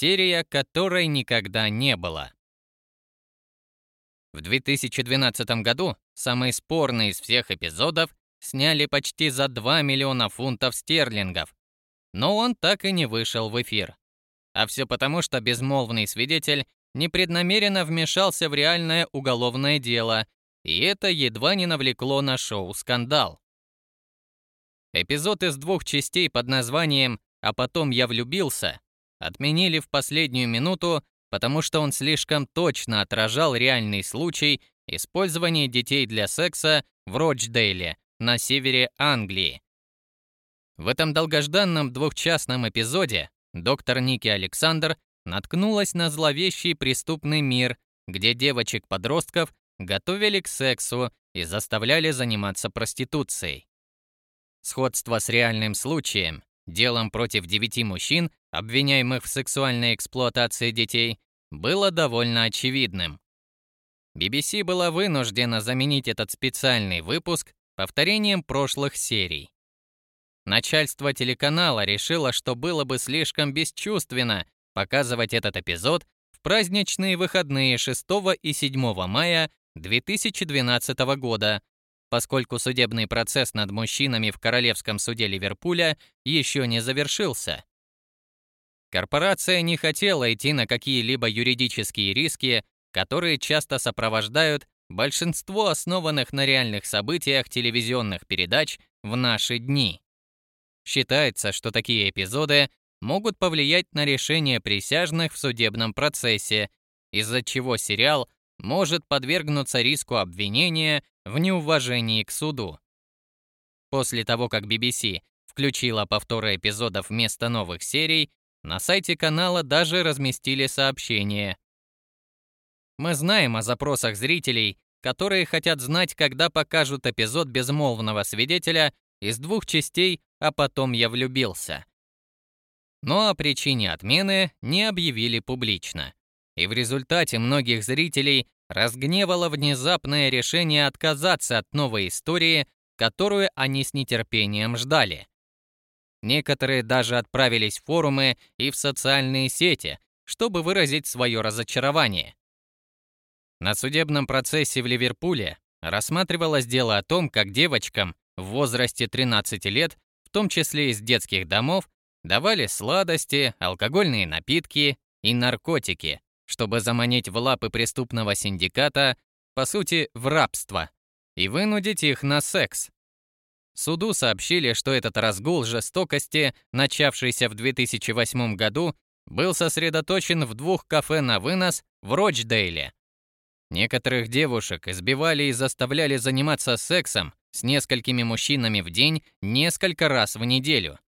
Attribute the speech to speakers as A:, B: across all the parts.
A: Серия, которой никогда не было. В 2012 году самый спорный из всех эпизодов сняли почти за 2 миллиона фунтов стерлингов, но он так и не вышел в эфир. А все потому, что безмолвный свидетель непреднамеренно вмешался в реальное уголовное дело, и это едва не навлекло на шоу скандал. Эпизод из двух частей под названием «А потом я влюбился» отменили в последнюю минуту, потому что он слишком точно отражал реальный случай использования детей для секса в Рочдейле на севере Англии. В этом долгожданном двухчастном эпизоде доктор Ники Александр наткнулась на зловещий преступный мир, где девочек-подростков готовили к сексу и заставляли заниматься проституцией. Сходство с реальным случаем делом против девяти мужчин, обвиняемых в сексуальной эксплуатации детей, было довольно очевидным. BBC была вынуждена заменить этот специальный выпуск повторением прошлых серий. Начальство телеканала решило, что было бы слишком бесчувственно показывать этот эпизод в праздничные выходные 6 и 7 мая 2012 года, поскольку судебный процесс над мужчинами в Королевском суде Ливерпуля еще не завершился. Корпорация не хотела идти на какие-либо юридические риски, которые часто сопровождают большинство основанных на реальных событиях телевизионных передач в наши дни. Считается, что такие эпизоды могут повлиять на решение присяжных в судебном процессе, из-за чего сериал может подвергнуться риску обвинения в неуважении к суду. После того, как BBC включила повторы эпизодов вместо новых серий, на сайте канала даже разместили сообщение. Мы знаем о запросах зрителей, которые хотят знать, когда покажут эпизод безмолвного свидетеля из двух частей «А потом я влюбился». Но о причине отмены не объявили публично. И в результате многих зрителей разгневало внезапное решение отказаться от новой истории, которую они с нетерпением ждали. Некоторые даже отправились в форумы и в социальные сети, чтобы выразить свое разочарование. На судебном процессе в Ливерпуле рассматривалось дело о том, как девочкам в возрасте 13 лет, в том числе из детских домов, давали сладости, алкогольные напитки и наркотики, чтобы заманить в лапы преступного синдиката, по сути, в рабство, и вынудить их на секс. Суду сообщили, что этот разгул жестокости, начавшийся в 2008 году, был сосредоточен в двух кафе на вынос в Рочдейле. Некоторых девушек избивали и заставляли заниматься сексом с несколькими мужчинами в день несколько раз в неделю.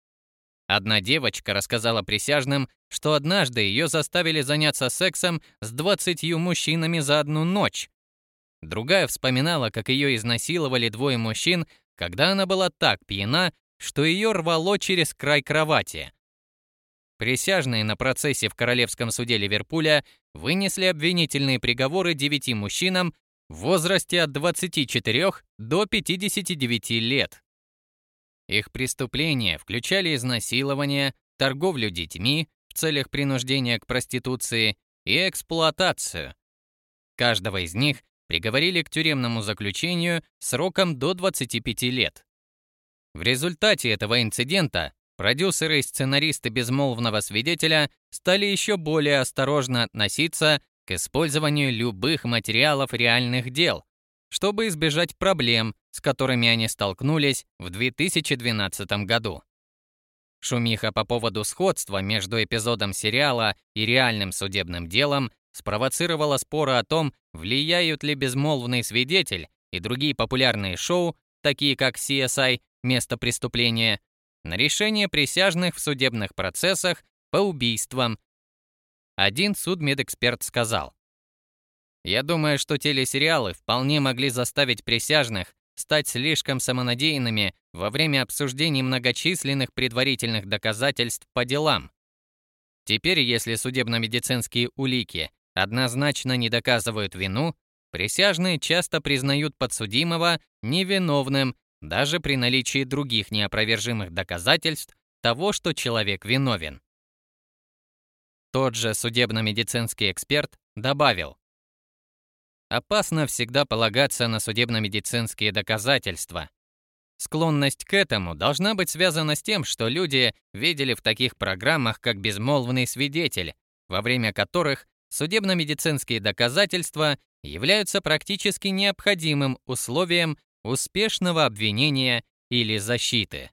A: Одна девочка рассказала присяжным, что однажды ее заставили заняться сексом с 20 мужчинами за одну ночь. Другая вспоминала, как ее изнасиловали двое мужчин, когда она была так пьяна, что ее рвало через край кровати. Присяжные на процессе в Королевском суде Ливерпуля вынесли обвинительные приговоры девяти мужчинам в возрасте от 24 до 59 лет. Их преступления включали изнасилование, торговлю детьми в целях принуждения к проституции и эксплуатацию. Каждого из них приговорили к тюремному заключению сроком до 25 лет. В результате этого инцидента продюсеры и сценаристы «Безмолвного свидетеля» стали еще более осторожно относиться к использованию любых материалов реальных дел, чтобы избежать проблем, с которыми они столкнулись в 2012 году. Шумиха по поводу сходства между эпизодом сериала и реальным судебным делом спровоцировала споры о том, влияют ли «Безмолвный свидетель» и другие популярные шоу, такие как CSI «Место преступления», на решение присяжных в судебных процессах по убийствам. Один судмедэксперт сказал, я думаю, что телесериалы вполне могли заставить присяжных стать слишком самонадеянными во время обсуждений многочисленных предварительных доказательств по делам. Теперь, если судебно-медицинские улики однозначно не доказывают вину, присяжные часто признают подсудимого невиновным даже при наличии других неопровержимых доказательств того, что человек виновен. Тот же судебно-медицинский эксперт добавил, Опасно всегда полагаться на судебно-медицинские доказательства. Склонность к этому должна быть связана с тем, что люди видели в таких программах, как «Безмолвный свидетель», во время которых судебно-медицинские доказательства являются практически необходимым условием успешного обвинения или защиты.